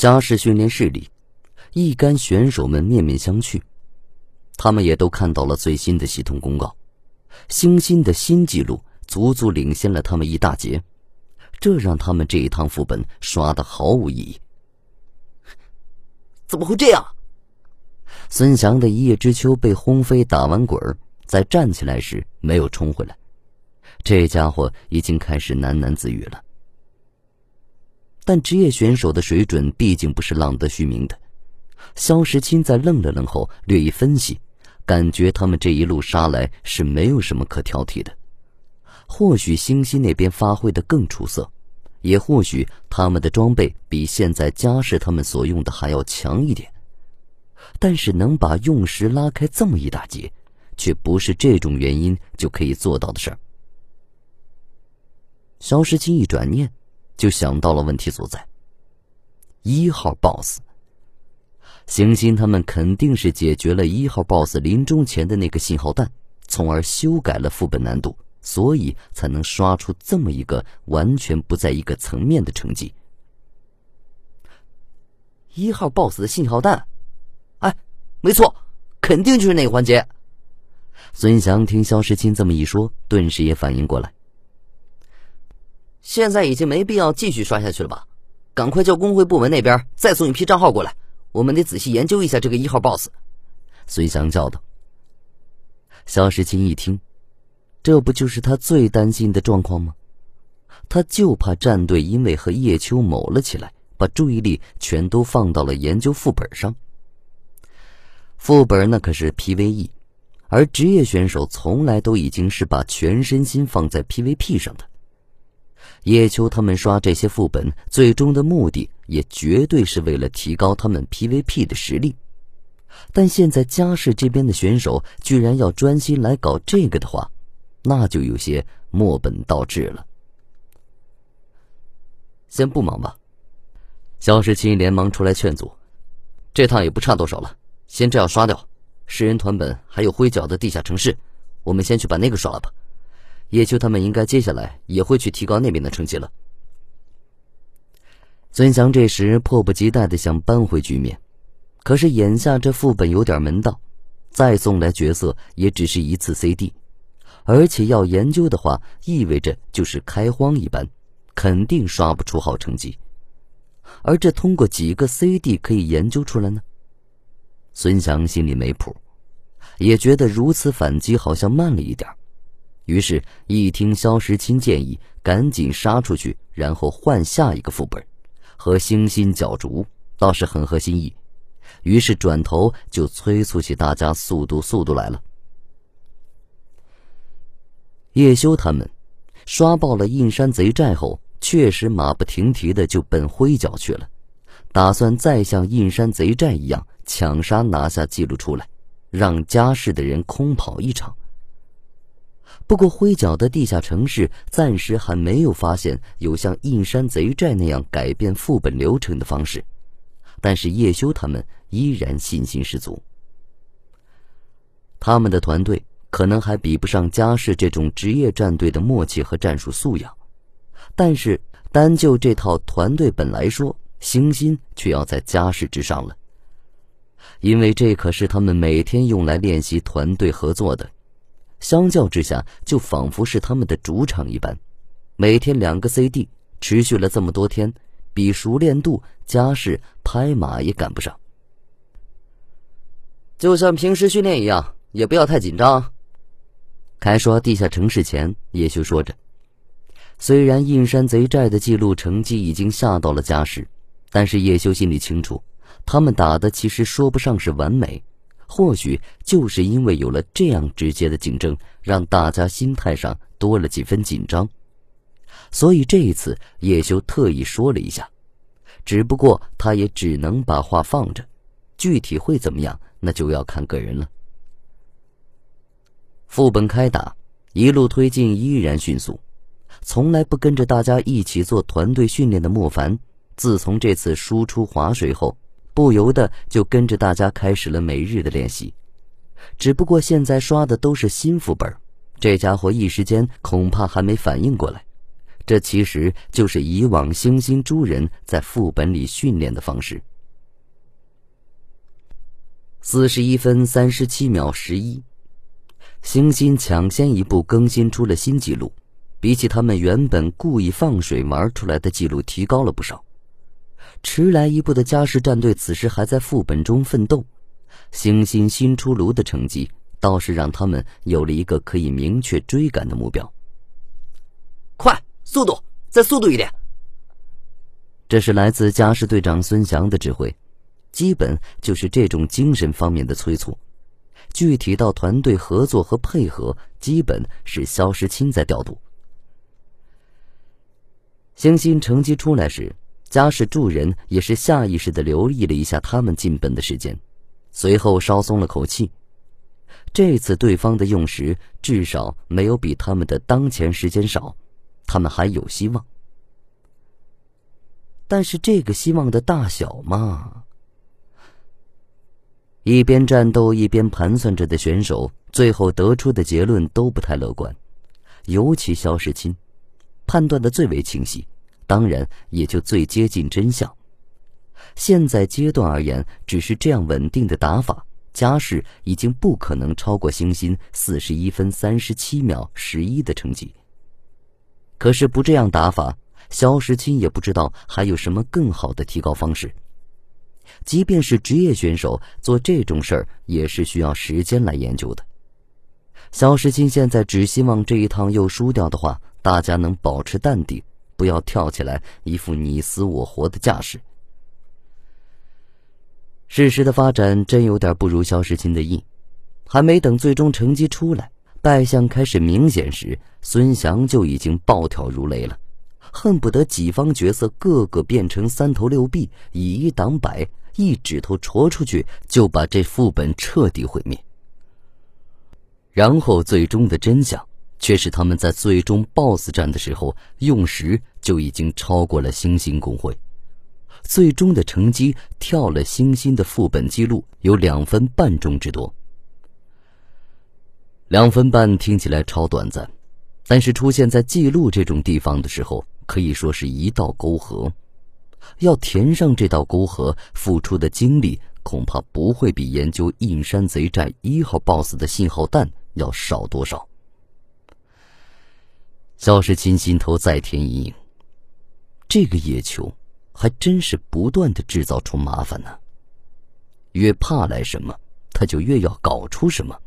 家事训练室里，一干选手们面面相觑，他们也都看到了最新的系统公告，星星的新纪录足足领先了他们一大截，这让他们这一趟副本刷的毫无意义。怎么会这样？孙翔的一叶知秋被轰飞打完滚儿，在站起来时没有冲回来，这家伙已经开始喃喃自语了。但职业选手的水准毕竟不是浪得虚名的。肖时钦在愣了愣后，略一分析，感觉他们这一路杀来是没有什么可挑剔的。或许星星那边发挥的更出色，也或许他们的装备比现在家世他们所用的还要强一点。但是能把用时拉开这么一大截，却不是这种原因就可以做到的事儿。肖时钦一转念。就想到了问题所在。一号 BOSS，行星他们肯定是解决了一号 BOSS 临终前的那个信号弹，从而修改了副本难度，所以才能刷出这么一个完全不在一个层面的成绩。一号 BOSS 的信号弹，哎，没错，肯定就是那个环节。孙翔听肖时钦这么一说，顿时也反应过来。现在已经没必要继续刷下去了吧？赶快叫工会部门那边再送一批账号过来，我们得仔细研究一下这个一号 BOSS。孙翔叫道。肖时钦一听，这不就是他最担心的状况吗？他就怕战队因为和叶秋某了起来，把注意力全都放到了研究副本上。副本那可是 PVE，而职业选手从来都已经是把全身心放在 PVP 上的。叶秋他们刷这些副本，最终的目的也绝对是为了提高他们 PVP 的实力。但现在嘉世这边的选手居然要专心来搞这个的话，那就有些墨本倒置了。先不忙吧，肖时钦连忙出来劝阻：“这趟也不差多少了，先这样刷掉。诗人团本还有灰角的地下城市，我们先去把那个刷了吧。”叶秋他们应该接下来也会去提高那边的成绩了。孙翔这时迫不及待的想扳回局面，可是眼下这副本有点门道，再送来角色也只是一次 CD，而且要研究的话，意味着就是开荒一般，肯定刷不出好成绩。而这通过几个 CD 可以研究出来呢？孙翔心里没谱，也觉得如此反击好像慢了一点。于是，一听肖时钦建议，赶紧杀出去，然后换下一个副本，和星星角逐，倒是很合心意。于是转头就催促起大家速度速度来了。叶修他们刷爆了印山贼寨后，确实马不停蹄的就奔灰角去了，打算再像印山贼寨一样抢杀拿下记录出来，让家世的人空跑一场。不过，灰角的地下城市暂时还没有发现有像印山贼寨那样改变副本流程的方式，但是叶修他们依然信心十足。他们的团队可能还比不上嘉世这种职业战队的默契和战术素养，但是单就这套团队本来说，星星却要在嘉世之上了，因为这可是他们每天用来练习团队合作的。相较之下，就仿佛是他们的主场一般，每天两个 CD，持续了这么多天，比熟练度、家世、拍马也赶不上。就像平时训练一样，也不要太紧张。开刷地下城市前，叶修说着：“虽然印山贼寨的记录成绩已经下到了家世，但是叶修心里清楚，他们打的其实说不上是完美。”或许就是因为有了这样直接的竞争，让大家心态上多了几分紧张，所以这一次叶修特意说了一下，只不过他也只能把话放着，具体会怎么样，那就要看个人了。副本开打，一路推进依然迅速，从来不跟着大家一起做团队训练的莫凡，自从这次输出划水后。不由得就跟着大家开始了每日的练习，只不过现在刷的都是新副本，这家伙一时间恐怕还没反应过来，这其实就是以往星星诸人在副本里训练的方式。四十一分三十七秒十一，星星抢先一步更新出了新纪录，比起他们原本故意放水玩出来的记录提高了不少。迟来一步的嘉世战队此时还在副本中奋斗，星星新出炉的成绩倒是让他们有了一个可以明确追赶的目标。快，速度，再速度一点！这是来自嘉世队长孙翔的指挥，基本就是这种精神方面的催促。具体到团队合作和配合，基本是肖时钦在调度。星星成绩出来时。嘉世助人也是下意识的留意了一下他们进本的时间，随后稍松了口气。这次对方的用时至少没有比他们的当前时间少，他们还有希望。但是这个希望的大小嘛，一边战斗一边盘算着的选手，最后得出的结论都不太乐观，尤其肖时钦，判断的最为清晰。当然，也就最接近真相。现在阶段而言，只是这样稳定的打法，加世已经不可能超过星星四十一分三十七秒十一的成绩。可是不这样打法，肖时钦也不知道还有什么更好的提高方式。即便是职业选手做这种事儿，也是需要时间来研究的。肖时钦现在只希望这一趟又输掉的话，大家能保持淡定。不要跳起来，一副你死我活的架势。事实的发展真有点不如肖时钦的意，还没等最终成绩出来，败相开始明显时，孙翔就已经暴跳如雷了，恨不得己方角色个个变成三头六臂，以一挡百，一指头戳出去就把这副本彻底毁灭。然后最终的真相。却是他们在最终 BOSS 战的时候用时就已经超过了星星公会，最终的成绩跳了星星的副本记录有两分半钟之多。两分半听起来超短暂，但是出现在记录这种地方的时候，可以说是一道沟壑。要填上这道沟壑，付出的精力恐怕不会比研究印山贼寨一号 BOSS 的信号弹要少多少。肖时钦心头再添阴影。这个野球还真是不断的制造出麻烦呢。越怕来什么，他就越要搞出什么。